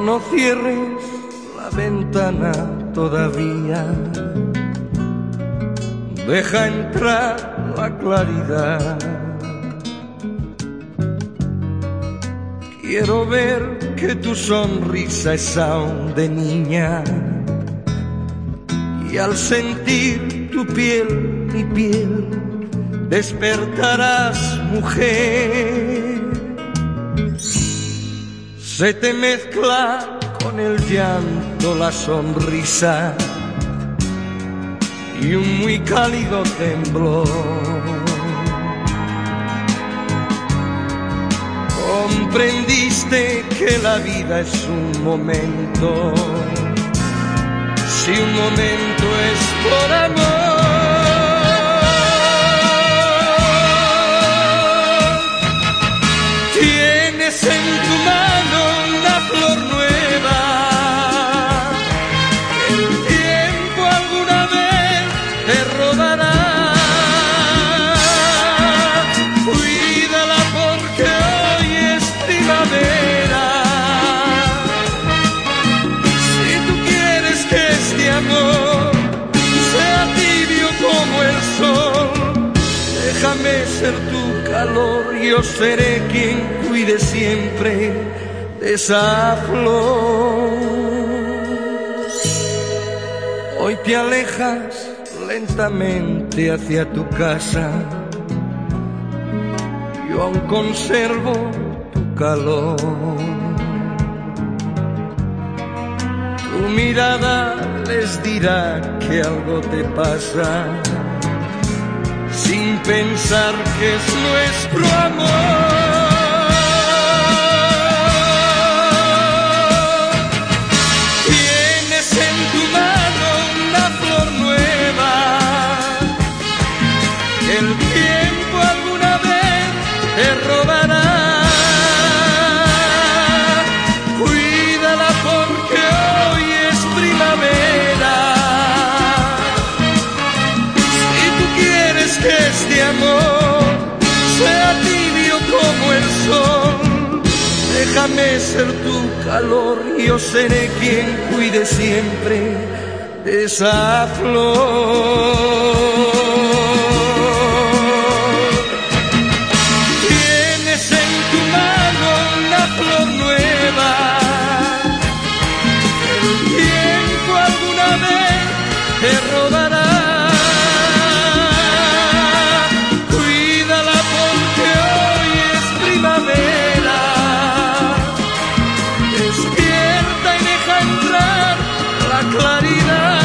No, cierres la ventana todavía. Deja entrar la claridad. Quiero ver que tu sonrisa es aún de niña. Y al sentir tu piel, mi piel, despertarás mujer. Se te mezcla con el llanto la sonrisa y un muy cálido temblor. Comprendiste que la vida es un momento, si un momento es por amor. Ser tu calor, yo seré quien cuide siempre de esa flor. Hoy te alejas lentamente hacia tu casa, yo aún conservo tu calor. Tu mirada les dirá que algo te pasa sin pensar que es nuestro amor. Tienes en tu mano una flor nueva, el tiempo alguna vez te robará. Déjame ser tu calor yo seré quien cuide siempre esa flor. despierta y deja entrar la claridad.